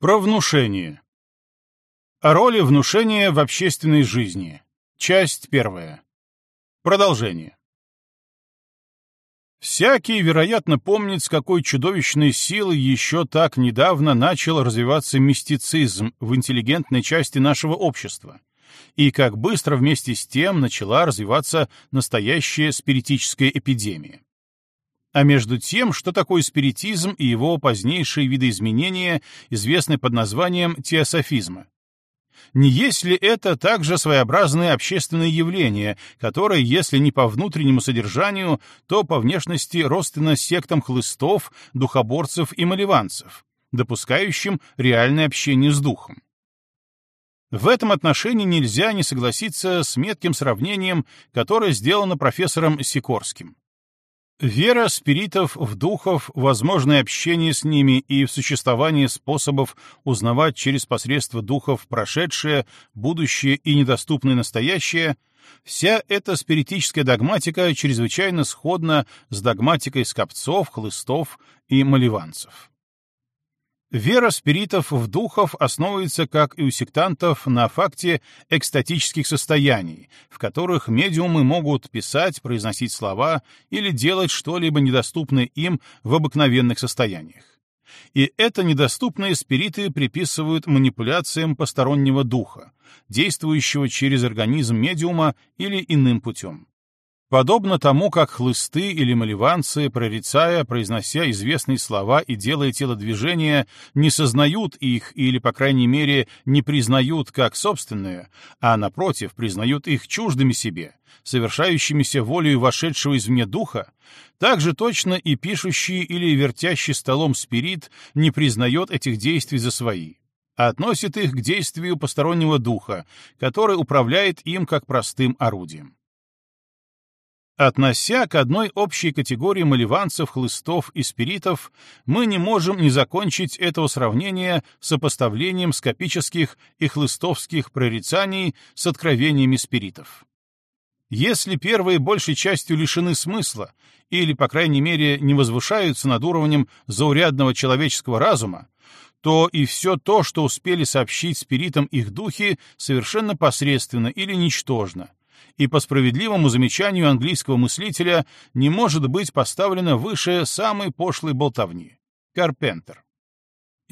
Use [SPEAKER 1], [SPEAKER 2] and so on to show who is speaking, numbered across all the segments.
[SPEAKER 1] Про внушение. О роли внушения в общественной жизни. Часть первая. Продолжение. Всякий, вероятно, помнит, с какой чудовищной силой еще так недавно начал развиваться мистицизм в интеллигентной части нашего общества, и как быстро вместе с тем начала развиваться настоящая спиритическая эпидемия а между тем, что такое спиритизм и его позднейшие видоизменения, известны под названием теософизма. Не есть ли это также своеобразное общественное явление, которое, если не по внутреннему содержанию, то по внешности родственно сектам хлыстов, духоборцев и маливанцев, допускающим реальное общение с духом? В этом отношении нельзя не согласиться с метким сравнением, которое сделано профессором Сикорским. Вера спиритов в духов, возможное общение с ними и в существование способов узнавать через посредство духов прошедшее, будущее и недоступное настоящее — вся эта спиритическая догматика чрезвычайно сходна с догматикой скопцов, хлыстов и маливанцев. Вера спиритов в духов основывается, как и у сектантов, на факте экстатических состояний, в которых медиумы могут писать, произносить слова или делать что-либо недоступное им в обыкновенных состояниях. И это недоступные спириты приписывают манипуляциям постороннего духа, действующего через организм медиума или иным путем. Подобно тому, как хлысты или маливанцы, прорицая, произнося известные слова и делая телодвижения, не сознают их или, по крайней мере, не признают как собственные, а, напротив, признают их чуждыми себе, совершающимися волею вошедшего извне духа, так же точно и пишущий или вертящий столом спирит не признает этих действий за свои, а относит их к действию постороннего духа, который управляет им как простым орудием. Относя к одной общей категории маливанцев, хлыстов и спиритов, мы не можем не закончить этого сравнения сопоставлением скопических и хлыстовских прорицаний с откровениями спиритов. Если первые большей частью лишены смысла, или, по крайней мере, не возвышаются над уровнем заурядного человеческого разума, то и все то, что успели сообщить спиритам их духи, совершенно посредственно или ничтожно, и по справедливому замечанию английского мыслителя не может быть поставлено выше самой пошлой болтовни. Карпентер.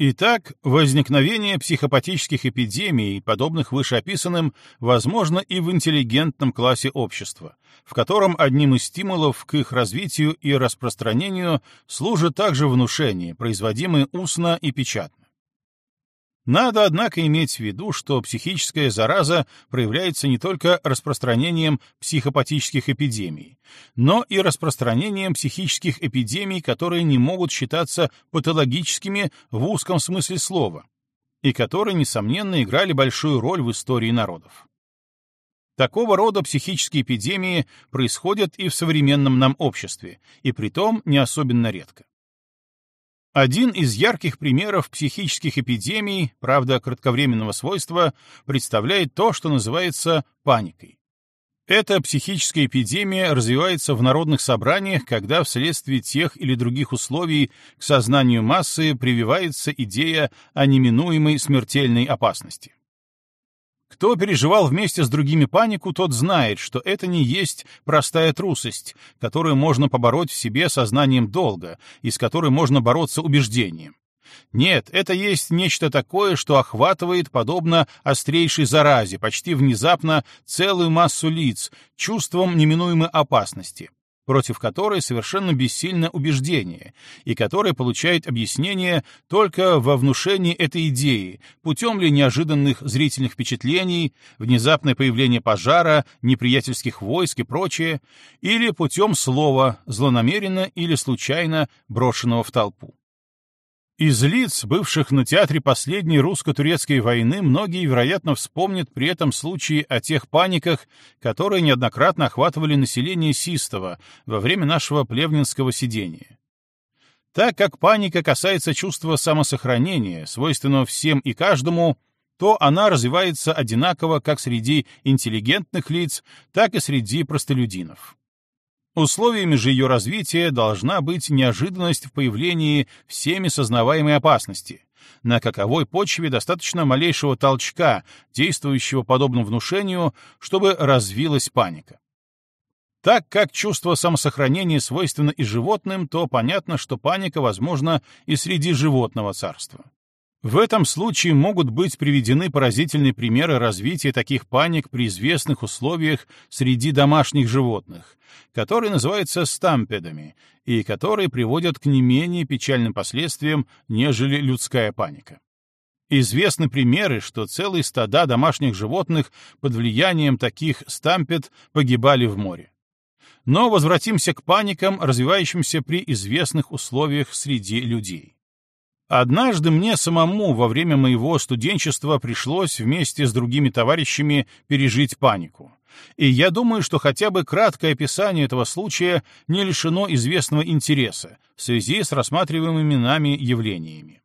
[SPEAKER 1] Итак, возникновение психопатических эпидемий, подобных вышеописанным, возможно и в интеллигентном классе общества, в котором одним из стимулов к их развитию и распространению служит также внушение, производимое устно и печатно. Надо, однако, иметь в виду, что психическая зараза проявляется не только распространением психопатических эпидемий, но и распространением психических эпидемий, которые не могут считаться патологическими в узком смысле слова, и которые, несомненно, играли большую роль в истории народов. Такого рода психические эпидемии происходят и в современном нам обществе, и притом не особенно редко. Один из ярких примеров психических эпидемий, правда, кратковременного свойства, представляет то, что называется паникой. Эта психическая эпидемия развивается в народных собраниях, когда вследствие тех или других условий к сознанию массы прививается идея о неминуемой смертельной опасности. Кто переживал вместе с другими панику, тот знает, что это не есть простая трусость, которую можно побороть в себе сознанием долга и с которой можно бороться убеждением. Нет, это есть нечто такое, что охватывает, подобно острейшей заразе, почти внезапно целую массу лиц, чувством неминуемой опасности, против которой совершенно бессильно убеждение, и которое получает объяснение только во внушении этой идеи, путем ли неожиданных зрительных впечатлений, внезапное появление пожара, неприятельских войск и прочее, или путем слова, злонамеренно или случайно брошенного в толпу. Из лиц, бывших на театре последней русско-турецкой войны, многие, вероятно, вспомнят при этом случаи о тех паниках, которые неоднократно охватывали население Систова во время нашего плевнинского сидения. Так как паника касается чувства самосохранения, свойственного всем и каждому, то она развивается одинаково как среди интеллигентных лиц, так и среди простолюдинов. Условиями же ее развития должна быть неожиданность в появлении всеми сознаваемой опасности, На каковой почве достаточно малейшего толчка, действующего подобно внушению, чтобы развилась паника. Так как чувство самосохранения свойственно и животным, то понятно, что паника возможна и среди животного царства. В этом случае могут быть приведены поразительные примеры развития таких паник при известных условиях среди домашних животных, которые называются стампедами и которые приводят к не менее печальным последствиям, нежели людская паника. Известны примеры, что целые стада домашних животных под влиянием таких стампед погибали в море. Но возвратимся к паникам, развивающимся при известных условиях среди людей. Однажды мне самому во время моего студенчества пришлось вместе с другими товарищами пережить панику. И я думаю, что хотя бы краткое описание этого случая не лишено известного интереса в связи с рассматриваемыми нами явлениями.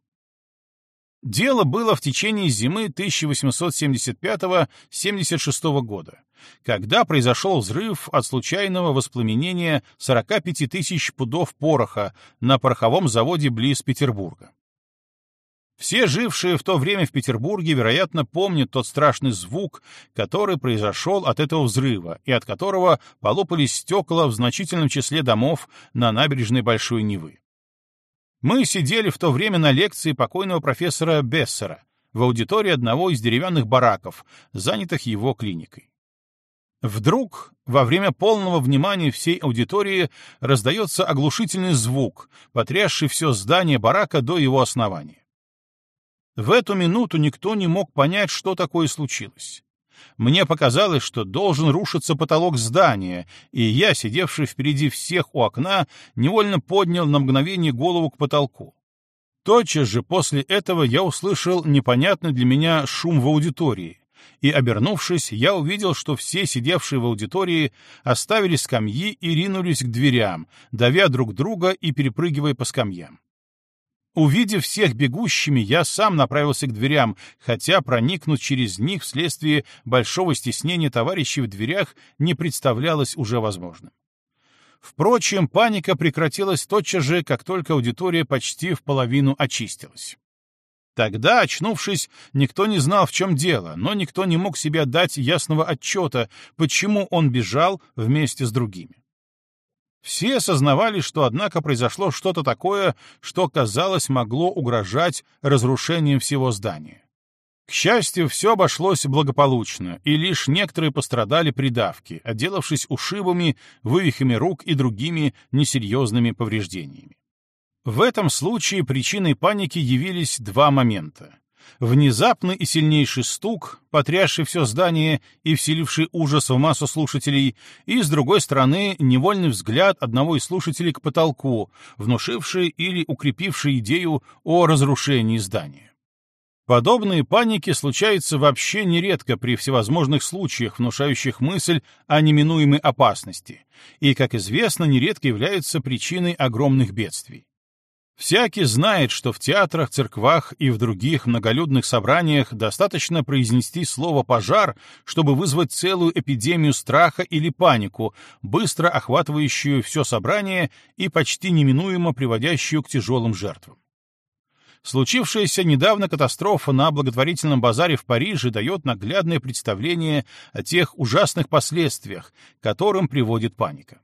[SPEAKER 1] Дело было в течение зимы 1875-76 года, когда произошел взрыв от случайного воспламенения 45 тысяч пудов пороха на пороховом заводе близ Петербурга. Все жившие в то время в Петербурге, вероятно, помнят тот страшный звук, который произошел от этого взрыва и от которого полопались стекла в значительном числе домов на набережной Большой Невы. Мы сидели в то время на лекции покойного профессора Бессера в аудитории одного из деревянных бараков, занятых его клиникой. Вдруг, во время полного внимания всей аудитории, раздается оглушительный звук, потрясший все здание барака до его основания. В эту минуту никто не мог понять, что такое случилось. Мне показалось, что должен рушиться потолок здания, и я, сидевший впереди всех у окна, невольно поднял на мгновение голову к потолку. Тотчас же после этого я услышал непонятный для меня шум в аудитории, и, обернувшись, я увидел, что все сидевшие в аудитории оставили скамьи и ринулись к дверям, давя друг друга и перепрыгивая по скамьям. Увидев всех бегущими, я сам направился к дверям, хотя проникнуть через них вследствие большого стеснения товарищей в дверях не представлялось уже возможным. Впрочем, паника прекратилась тотчас же, как только аудитория почти в половину очистилась. Тогда, очнувшись, никто не знал, в чем дело, но никто не мог себе дать ясного отчета, почему он бежал вместе с другими. Все осознавали, что, однако, произошло что-то такое, что, казалось, могло угрожать разрушением всего здания. К счастью, все обошлось благополучно, и лишь некоторые пострадали при давке, отделавшись ушибами, вывихами рук и другими несерьезными повреждениями. В этом случае причиной паники явились два момента. Внезапный и сильнейший стук, потрясший все здание и вселивший ужас в массу слушателей, и, с другой стороны, невольный взгляд одного из слушателей к потолку, внушивший или укрепивший идею о разрушении здания. Подобные паники случаются вообще нередко при всевозможных случаях, внушающих мысль о неминуемой опасности, и, как известно, нередко являются причиной огромных бедствий. Всякий знает, что в театрах, церквах и в других многолюдных собраниях достаточно произнести слово «пожар», чтобы вызвать целую эпидемию страха или панику, быстро охватывающую все собрание и почти неминуемо приводящую к тяжелым жертвам. Случившаяся недавно катастрофа на благотворительном базаре в Париже дает наглядное представление о тех ужасных последствиях, которым приводит паника.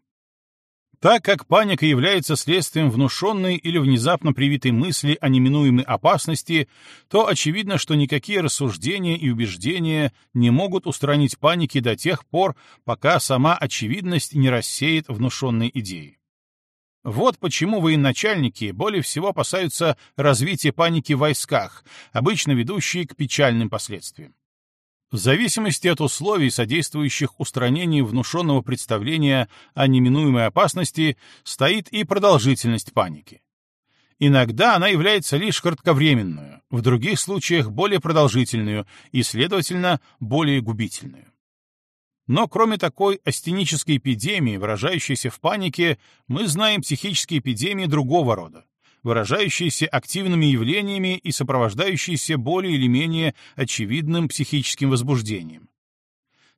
[SPEAKER 1] Так как паника является следствием внушенной или внезапно привитой мысли о неминуемой опасности, то очевидно, что никакие рассуждения и убеждения не могут устранить паники до тех пор, пока сама очевидность не рассеет внушенные идеи. Вот почему военачальники более всего опасаются развития паники в войсках, обычно ведущей к печальным последствиям. В зависимости от условий, содействующих устранению внушенного представления о неминуемой опасности, стоит и продолжительность паники. Иногда она является лишь кратковременную, в других случаях более продолжительную и, следовательно, более губительную. Но кроме такой астенической эпидемии, выражающейся в панике, мы знаем психические эпидемии другого рода, выражающиеся активными явлениями и сопровождающиеся более или менее очевидным психическим возбуждением.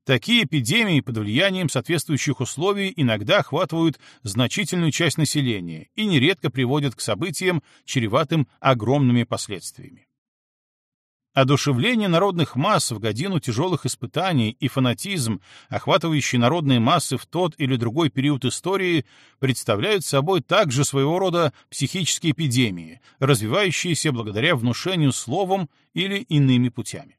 [SPEAKER 1] Такие эпидемии под влиянием соответствующих условий иногда охватывают значительную часть населения и нередко приводят к событиям, чреватым огромными последствиями. Одушевление народных масс в годину тяжелых испытаний и фанатизм, охватывающий народные массы в тот или другой период истории, представляют собой также своего рода психические эпидемии, развивающиеся благодаря внушению словом или иными путями.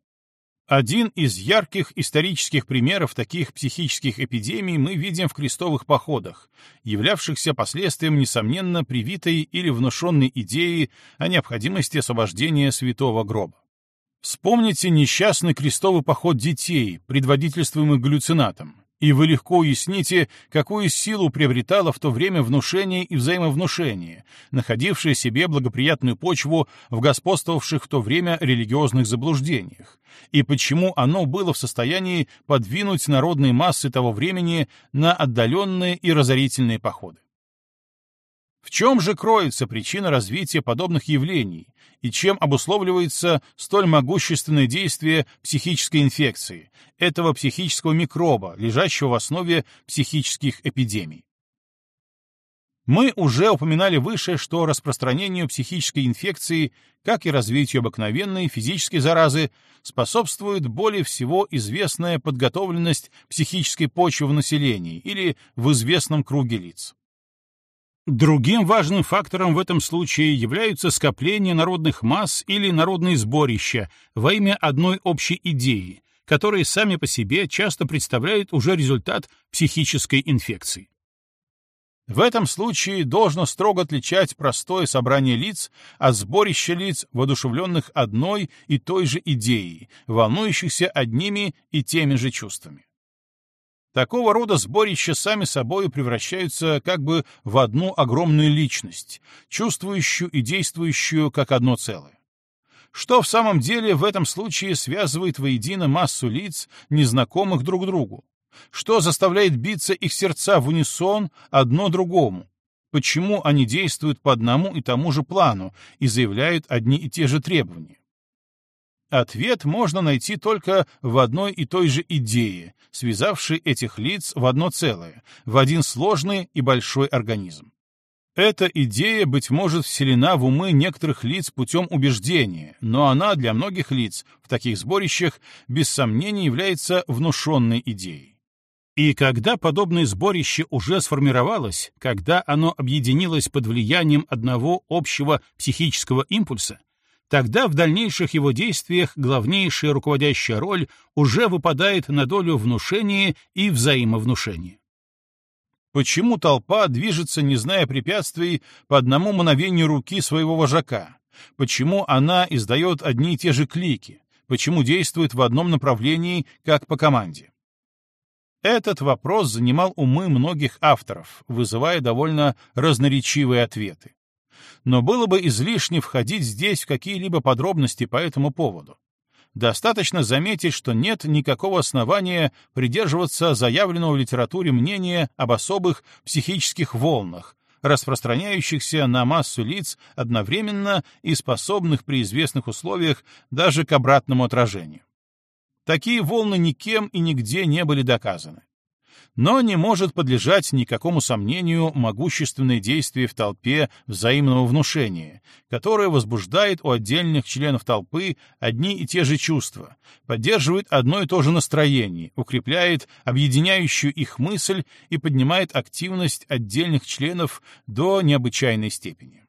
[SPEAKER 1] Один из ярких исторических примеров таких психических эпидемий мы видим в крестовых походах, являвшихся последствием, несомненно, привитой или внушенной идеи о необходимости освобождения святого гроба. Вспомните несчастный крестовый поход детей, предводительствуемый галлюцинатом, и вы легко уясните, какую силу приобретало в то время внушение и взаимовнушение, находившее себе благоприятную почву в господствовавших в то время религиозных заблуждениях, и почему оно было в состоянии подвинуть народные массы того времени на отдаленные и разорительные походы. В чем же кроется причина развития подобных явлений и чем обусловливается столь могущественное действие психической инфекции, этого психического микроба, лежащего в основе психических эпидемий? Мы уже упоминали выше, что распространению психической инфекции, как и развитию обыкновенной физической заразы, способствует более всего известная подготовленность психической почвы в населении или в известном круге лиц. Другим важным фактором в этом случае являются скопления народных масс или народные сборища во имя одной общей идеи, которые сами по себе часто представляют уже результат психической инфекции. В этом случае должно строго отличать простое собрание лиц от сборища лиц, воодушевленных одной и той же идеей, волнующихся одними и теми же чувствами. Такого рода сборища сами собой превращаются как бы в одну огромную личность, чувствующую и действующую как одно целое. Что в самом деле в этом случае связывает воедино массу лиц, незнакомых друг другу? Что заставляет биться их сердца в унисон одно другому? Почему они действуют по одному и тому же плану и заявляют одни и те же требования? Ответ можно найти только в одной и той же идее, связавшей этих лиц в одно целое, в один сложный и большой организм. Эта идея, быть может, вселена в умы некоторых лиц путем убеждения, но она для многих лиц в таких сборищах без сомнения является внушенной идеей. И когда подобное сборище уже сформировалось, когда оно объединилось под влиянием одного общего психического импульса, тогда в дальнейших его действиях главнейшая руководящая роль уже выпадает на долю внушения и взаимовнушения. Почему толпа движется, не зная препятствий, по одному мановению руки своего вожака? Почему она издает одни и те же клики? Почему действует в одном направлении, как по команде? Этот вопрос занимал умы многих авторов, вызывая довольно разноречивые ответы но было бы излишне входить здесь в какие-либо подробности по этому поводу. Достаточно заметить, что нет никакого основания придерживаться заявленного в литературе мнения об особых психических волнах, распространяющихся на массу лиц одновременно и способных при известных условиях даже к обратному отражению. Такие волны никем и нигде не были доказаны но не может подлежать никакому сомнению могущественное действие в толпе взаимного внушения, которое возбуждает у отдельных членов толпы одни и те же чувства, поддерживает одно и то же настроение, укрепляет объединяющую их мысль и поднимает активность отдельных членов до необычайной степени.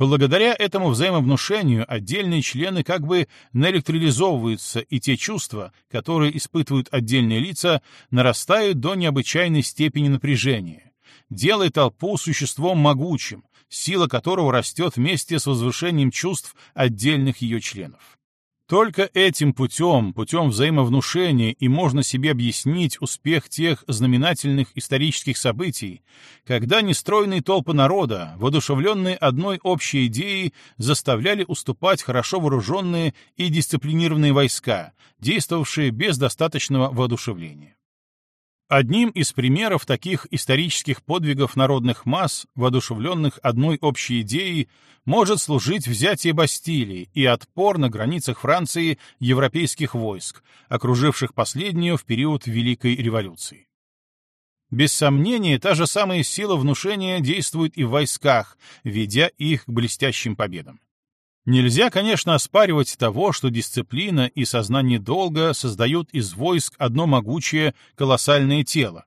[SPEAKER 1] Благодаря этому взаимовнушению отдельные члены как бы наэлектролизовываются, и те чувства, которые испытывают отдельные лица, нарастают до необычайной степени напряжения, делая толпу существом могучим, сила которого растет вместе с возвышением чувств отдельных ее членов. Только этим путем, путем взаимовнушения, и можно себе объяснить успех тех знаменательных исторических событий, когда нестройные толпы народа, воодушевленные одной общей идеей, заставляли уступать хорошо вооруженные и дисциплинированные войска, действовавшие без достаточного воодушевления. Одним из примеров таких исторических подвигов народных масс, воодушевленных одной общей идеей, может служить взятие Бастилии и отпор на границах Франции европейских войск, окруживших последнюю в период Великой революции. Без сомнения, та же самая сила внушения действует и в войсках, ведя их к блестящим победам. Нельзя, конечно, оспаривать того, что дисциплина и сознание долга создают из войск одно могучее колоссальное тело.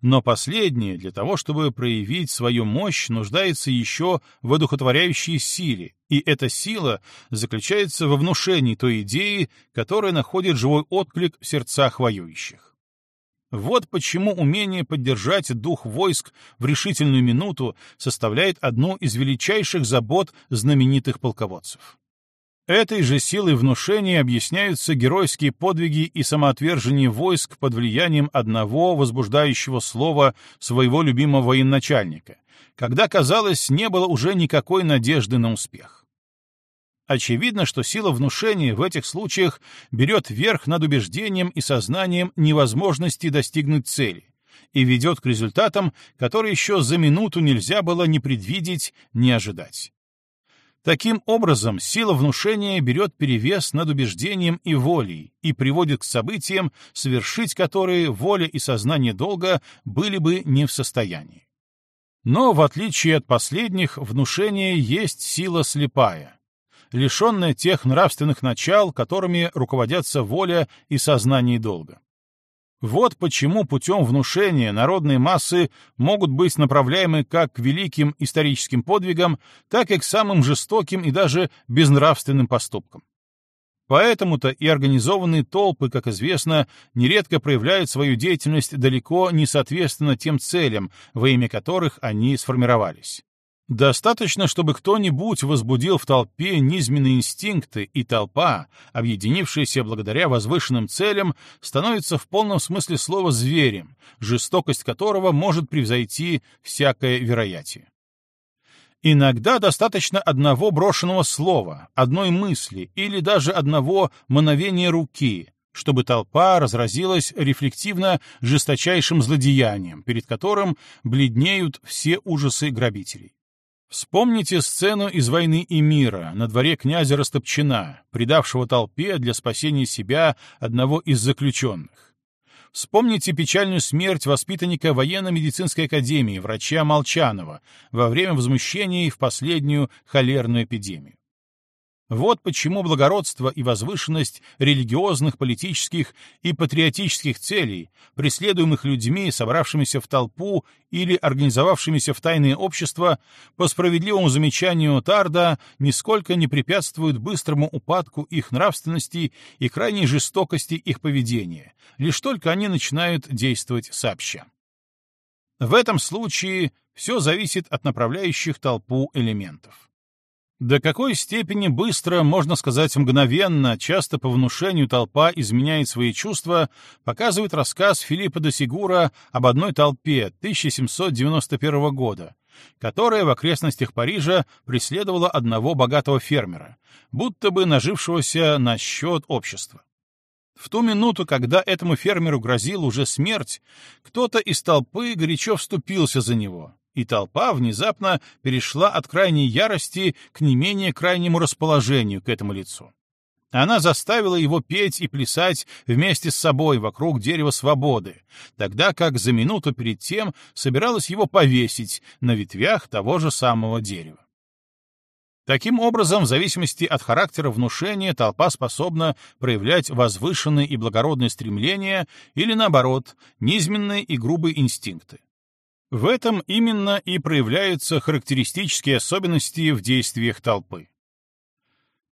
[SPEAKER 1] Но последнее, для того, чтобы проявить свою мощь, нуждается еще в одухотворяющей силе, и эта сила заключается во внушении той идеи, которая находит живой отклик в сердцах воюющих. Вот почему умение поддержать дух войск в решительную минуту составляет одну из величайших забот знаменитых полководцев. Этой же силой внушения объясняются геройские подвиги и самоотвержение войск под влиянием одного возбуждающего слова своего любимого военачальника, когда, казалось, не было уже никакой надежды на успех. Очевидно, что сила внушения в этих случаях берет верх над убеждением и сознанием невозможности достигнуть цели и ведет к результатам, которые еще за минуту нельзя было ни предвидеть, ни ожидать. Таким образом, сила внушения берет перевес над убеждением и волей и приводит к событиям, совершить которые воля и сознание долга были бы не в состоянии. Но, в отличие от последних, внушение есть сила слепая, лишенная тех нравственных начал, которыми руководятся воля и сознание долга. Вот почему путем внушения народные массы могут быть направляемы как к великим историческим подвигам, так и к самым жестоким и даже безнравственным поступкам. Поэтому-то и организованные толпы, как известно, нередко проявляют свою деятельность далеко не соответственно тем целям, во имя которых они сформировались. Достаточно, чтобы кто-нибудь возбудил в толпе низменные инстинкты, и толпа, объединившаяся благодаря возвышенным целям, становится в полном смысле слова зверем, жестокость которого может превзойти всякое вероятие. Иногда достаточно одного брошенного слова, одной мысли или даже одного мановения руки, чтобы толпа разразилась рефлективно жесточайшим злодеянием, перед которым бледнеют все ужасы грабителей. Вспомните сцену из «Войны и мира» на дворе князя Растопчина, предавшего толпе для спасения себя одного из заключенных. Вспомните печальную смерть воспитанника военно-медицинской академии, врача Молчанова, во время возмущения в последнюю холерную эпидемию. Вот почему благородство и возвышенность религиозных, политических и патриотических целей, преследуемых людьми, собравшимися в толпу или организовавшимися в тайные общества, по справедливому замечанию Тарда, нисколько не препятствуют быстрому упадку их нравственности и крайней жестокости их поведения, лишь только они начинают действовать сообща. В этом случае все зависит от направляющих толпу элементов. До какой степени быстро, можно сказать мгновенно, часто по внушению толпа изменяет свои чувства, показывает рассказ Филиппа де Сигура об одной толпе 1791 года, которая в окрестностях Парижа преследовала одного богатого фермера, будто бы нажившегося на счет общества. В ту минуту, когда этому фермеру грозила уже смерть, кто-то из толпы горячо вступился за него, и толпа внезапно перешла от крайней ярости к не менее крайнему расположению к этому лицу. Она заставила его петь и плясать вместе с собой вокруг дерева свободы, тогда как за минуту перед тем собиралась его повесить на ветвях того же самого дерева. Таким образом, в зависимости от характера внушения, толпа способна проявлять возвышенные и благородные стремления или, наоборот, низменные и грубые инстинкты. В этом именно и проявляются характеристические особенности в действиях толпы.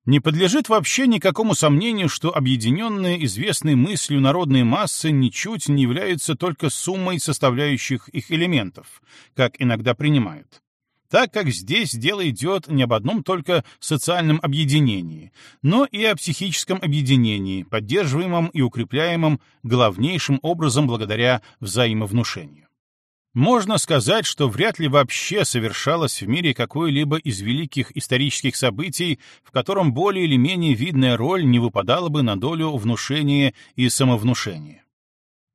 [SPEAKER 1] Не подлежит вообще никакому сомнению, что объединенные известной мыслью народные массы ничуть не являются только суммой составляющих их элементов, как иногда принимают. Так как здесь дело идет не об одном только социальном объединении, но и о психическом объединении, поддерживаемом и укрепляемом главнейшим образом благодаря взаимовнушению. Можно сказать, что вряд ли вообще совершалось в мире какое-либо из великих исторических событий, в котором более или менее видная роль не выпадала бы на долю внушения и самовнушения.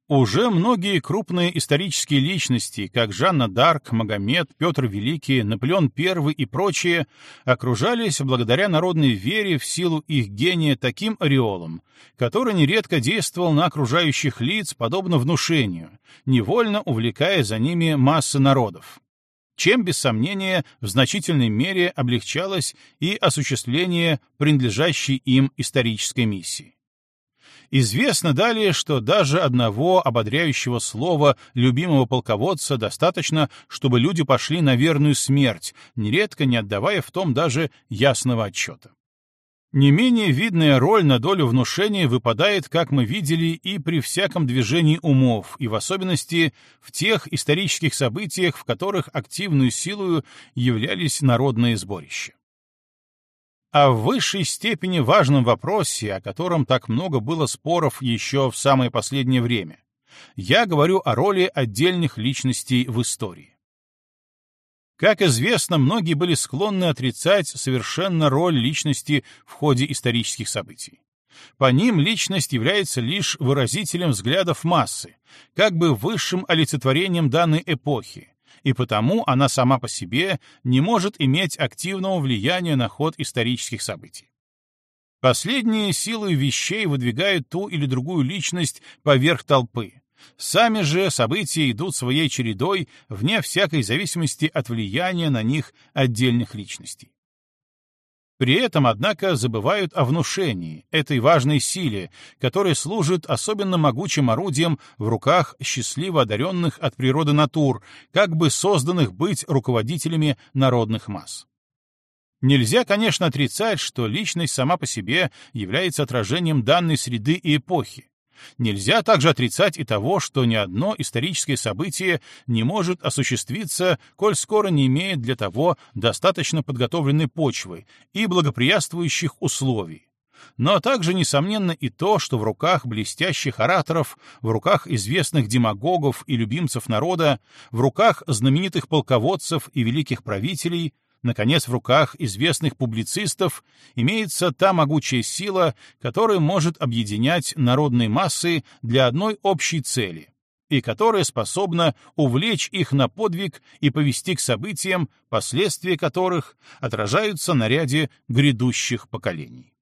[SPEAKER 1] Уже многие крупные исторические личности, как Жанна Дарк, Магомед, Петр Великий, Наполеон I и прочие, окружались благодаря народной вере в силу их гения таким ореолом, который нередко действовал на окружающих лиц подобно внушению, невольно увлекая за ними массы народов чем, без сомнения, в значительной мере облегчалось и осуществление принадлежащей им исторической миссии. Известно далее, что даже одного ободряющего слова любимого полководца достаточно, чтобы люди пошли на верную смерть, нередко не отдавая в том даже ясного отчета. Не менее видная роль на долю внушения выпадает, как мы видели, и при всяком движении умов, и в особенности в тех исторических событиях, в которых активную силою являлись народные сборища о высшей степени важном вопросе, о котором так много было споров еще в самое последнее время. Я говорю о роли отдельных личностей в истории. Как известно, многие были склонны отрицать совершенно роль личности в ходе исторических событий. По ним личность является лишь выразителем взглядов массы, как бы высшим олицетворением данной эпохи, и потому она сама по себе не может иметь активного влияния на ход исторических событий. Последние силы вещей выдвигают ту или другую личность поверх толпы. Сами же события идут своей чередой вне всякой зависимости от влияния на них отдельных личностей. При этом, однако, забывают о внушении, этой важной силе, которая служит особенно могучим орудием в руках счастливо одаренных от природы натур, как бы созданных быть руководителями народных масс. Нельзя, конечно, отрицать, что личность сама по себе является отражением данной среды и эпохи, Нельзя также отрицать и того, что ни одно историческое событие не может осуществиться, коль скоро не имеет для того достаточно подготовленной почвы и благоприятствующих условий. Но также несомненно и то, что в руках блестящих ораторов, в руках известных демагогов и любимцев народа, в руках знаменитых полководцев и великих правителей — наконец, в руках известных публицистов имеется та могучая сила, которая может объединять народные массы для одной общей цели и которая способна увлечь их на подвиг и повести к событиям, последствия которых отражаются на ряде грядущих поколений.